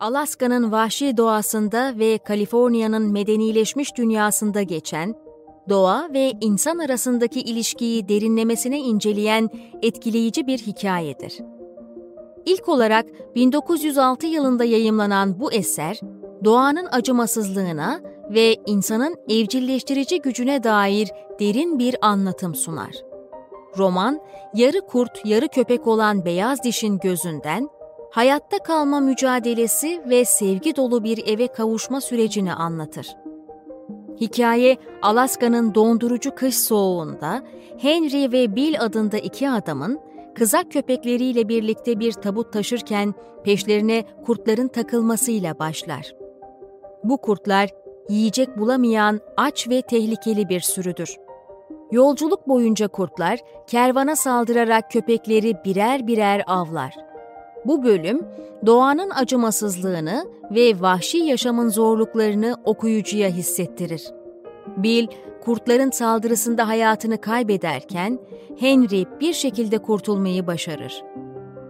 Alaska'nın vahşi doğasında ve Kaliforniya'nın medenileşmiş dünyasında geçen, doğa ve insan arasındaki ilişkiyi derinlemesine inceleyen etkileyici bir hikayedir. İlk olarak 1906 yılında yayımlanan bu eser, doğanın acımasızlığına ve insanın evcilleştirici gücüne dair derin bir anlatım sunar. Roman, yarı kurt, yarı köpek olan beyaz dişin gözünden, hayatta kalma mücadelesi ve sevgi dolu bir eve kavuşma sürecini anlatır. Hikaye, Alaska'nın dondurucu kış soğuğunda Henry ve Bill adında iki adamın kızak köpekleriyle birlikte bir tabut taşırken peşlerine kurtların takılmasıyla başlar. Bu kurtlar yiyecek bulamayan aç ve tehlikeli bir sürüdür. Yolculuk boyunca kurtlar kervana saldırarak köpekleri birer birer avlar. Bu bölüm doğanın acımasızlığını ve vahşi yaşamın zorluklarını okuyucuya hissettirir. Bill, kurtların saldırısında hayatını kaybederken Henry bir şekilde kurtulmayı başarır.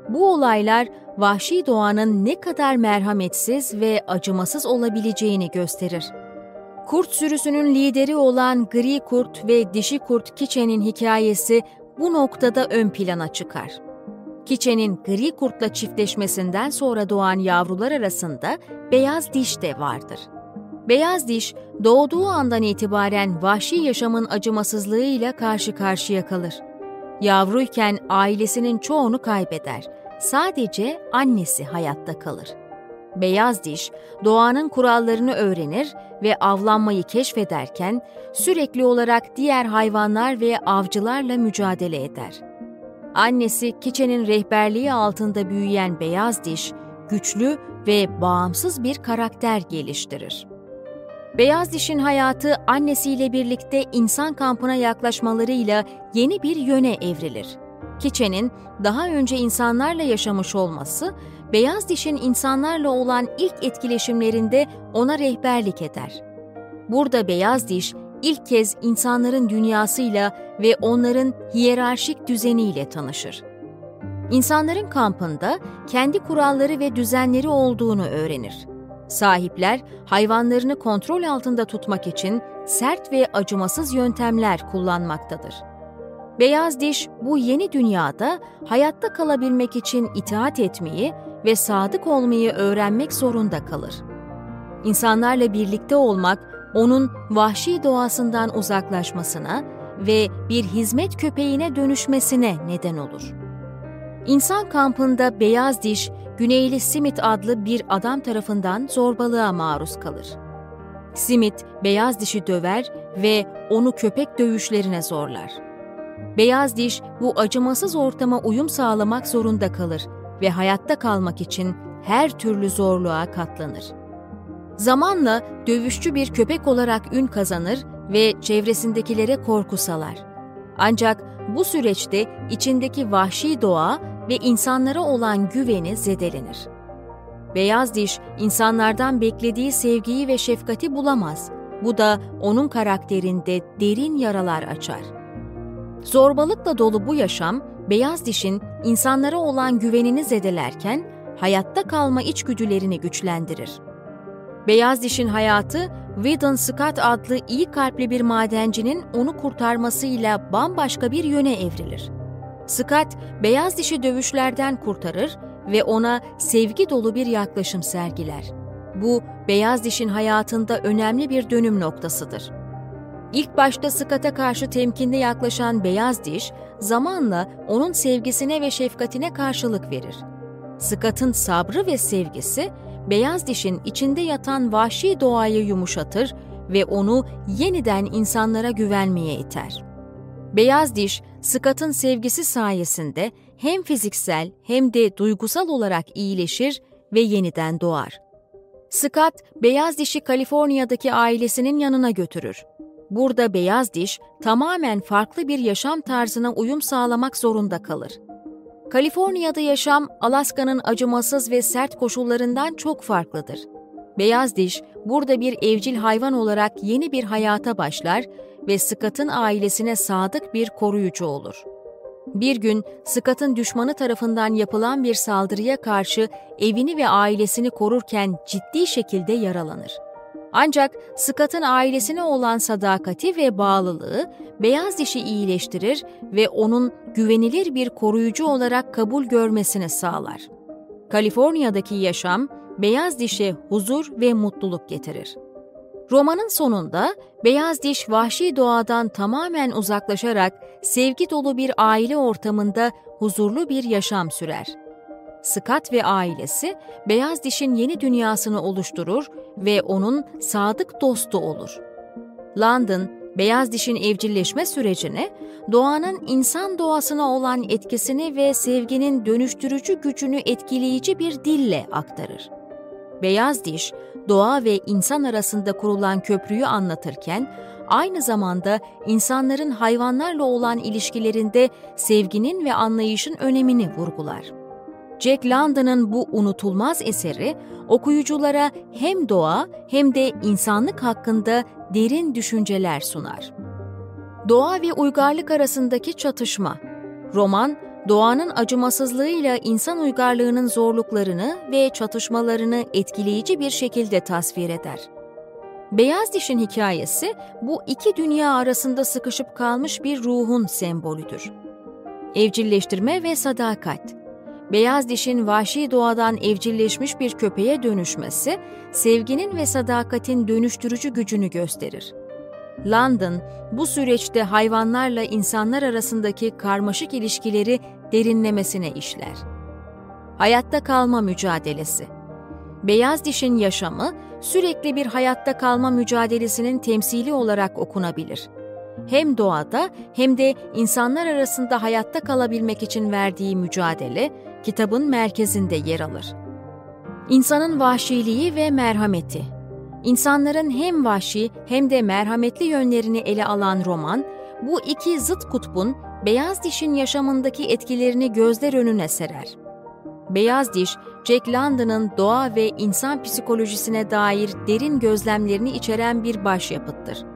Bu olaylar vahşi doğanın ne kadar merhametsiz ve acımasız olabileceğini gösterir. Kurt sürüsünün lideri olan gri kurt ve dişi kurt Kiçe'nin hikayesi bu noktada ön plana çıkar. Kiçe'nin gri kurtla çiftleşmesinden sonra doğan yavrular arasında beyaz diş de vardır. Beyaz diş doğduğu andan itibaren vahşi yaşamın acımasızlığıyla karşı karşıya kalır. Yavruyken ailesinin çoğunu kaybeder. Sadece annesi hayatta kalır. Beyaz diş, doğanın kurallarını öğrenir ve avlanmayı keşfederken sürekli olarak diğer hayvanlar ve avcılarla mücadele eder. Annesi Kiçe'nin rehberliği altında büyüyen Beyaz Diş, güçlü ve bağımsız bir karakter geliştirir. Beyaz Diş'in hayatı annesiyle birlikte insan kampına yaklaşmalarıyla yeni bir yöne evrilir. Kiçe'nin daha önce insanlarla yaşamış olması, Beyaz Diş'in insanlarla olan ilk etkileşimlerinde ona rehberlik eder. Burada Beyaz Diş, ilk kez insanların dünyasıyla ve onların hiyerarşik düzeniyle tanışır. İnsanların kampında kendi kuralları ve düzenleri olduğunu öğrenir. Sahipler hayvanlarını kontrol altında tutmak için sert ve acımasız yöntemler kullanmaktadır. Beyaz diş bu yeni dünyada hayatta kalabilmek için itaat etmeyi ve sadık olmayı öğrenmek zorunda kalır. İnsanlarla birlikte olmak onun vahşi doğasından uzaklaşmasına ve bir hizmet köpeğine dönüşmesine neden olur. İnsan kampında beyaz diş Güneyli Simit adlı bir adam tarafından zorbalığa maruz kalır. Simit, beyaz dişi döver ve onu köpek dövüşlerine zorlar. Beyaz diş bu acımasız ortama uyum sağlamak zorunda kalır ve hayatta kalmak için her türlü zorluğa katlanır. Zamanla dövüşçü bir köpek olarak ün kazanır ve çevresindekilere korku salar. Ancak bu süreçte içindeki vahşi doğa ve insanlara olan güveni zedelenir. Beyaz diş, insanlardan beklediği sevgiyi ve şefkati bulamaz. Bu da onun karakterinde derin yaralar açar. Zorbalıkla dolu bu yaşam, beyaz dişin insanlara olan güvenini zedelerken, hayatta kalma içgüdülerini güçlendirir. Beyaz dişin hayatı, Whedon Scott adlı iyi kalpli bir madencinin onu kurtarmasıyla bambaşka bir yöne evrilir. Scott, beyaz dişi dövüşlerden kurtarır ve ona sevgi dolu bir yaklaşım sergiler. Bu, beyaz dişin hayatında önemli bir dönüm noktasıdır. İlk başta Scott'a karşı temkinli yaklaşan beyaz diş, zamanla onun sevgisine ve şefkatine karşılık verir. Scott'ın sabrı ve sevgisi, beyaz dişin içinde yatan vahşi doğayı yumuşatır ve onu yeniden insanlara güvenmeye iter. Beyaz diş, Scott'ın sevgisi sayesinde hem fiziksel hem de duygusal olarak iyileşir ve yeniden doğar. Scott, beyaz dişi Kaliforniya'daki ailesinin yanına götürür. Burada beyaz diş tamamen farklı bir yaşam tarzına uyum sağlamak zorunda kalır. Kaliforniya'da yaşam Alaska'nın acımasız ve sert koşullarından çok farklıdır. Beyaz diş burada bir evcil hayvan olarak yeni bir hayata başlar ve Scott'ın ailesine sadık bir koruyucu olur. Bir gün Scott'ın düşmanı tarafından yapılan bir saldırıya karşı evini ve ailesini korurken ciddi şekilde yaralanır. Ancak Scott'ın ailesine olan sadakati ve bağlılığı beyaz dişi iyileştirir ve onun güvenilir bir koruyucu olarak kabul görmesini sağlar. Kaliforniya'daki yaşam beyaz dişe huzur ve mutluluk getirir. Romanın sonunda beyaz diş vahşi doğadan tamamen uzaklaşarak sevgi dolu bir aile ortamında huzurlu bir yaşam sürer. Scott ve ailesi beyaz dişin yeni dünyasını oluşturur ve onun sadık dostu olur. London, beyaz dişin evcilleşme sürecini, doğanın insan doğasına olan etkisini ve sevginin dönüştürücü gücünü etkileyici bir dille aktarır. Beyaz diş, doğa ve insan arasında kurulan köprüyü anlatırken, aynı zamanda insanların hayvanlarla olan ilişkilerinde sevginin ve anlayışın önemini vurgular. Jack London'ın bu unutulmaz eseri, okuyuculara hem doğa hem de insanlık hakkında derin düşünceler sunar. Doğa ve uygarlık arasındaki çatışma Roman, doğanın acımasızlığıyla insan uygarlığının zorluklarını ve çatışmalarını etkileyici bir şekilde tasvir eder. Beyaz Diş'in hikayesi bu iki dünya arasında sıkışıp kalmış bir ruhun sembolüdür. Evcilleştirme ve sadakat Beyaz dişin vahşi doğadan evcilleşmiş bir köpeğe dönüşmesi, sevginin ve sadakatin dönüştürücü gücünü gösterir. London, bu süreçte hayvanlarla insanlar arasındaki karmaşık ilişkileri derinlemesine işler. Hayatta kalma mücadelesi Beyaz dişin yaşamı, sürekli bir hayatta kalma mücadelesinin temsili olarak okunabilir. Hem doğada hem de insanlar arasında hayatta kalabilmek için verdiği mücadele, kitabın merkezinde yer alır. İnsanın vahşiliği ve merhameti İnsanların hem vahşi hem de merhametli yönlerini ele alan roman, bu iki zıt kutbun beyaz dişin yaşamındaki etkilerini gözler önüne serer. Beyaz Diş, Jack London'ın doğa ve insan psikolojisine dair derin gözlemlerini içeren bir başyapıttır.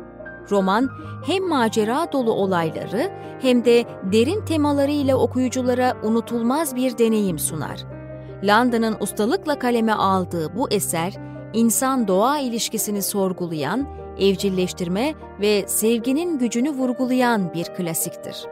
Roman, hem macera dolu olayları hem de derin temalarıyla okuyuculara unutulmaz bir deneyim sunar. London'ın ustalıkla kaleme aldığı bu eser, insan-doğa ilişkisini sorgulayan, evcilleştirme ve sevginin gücünü vurgulayan bir klasiktir.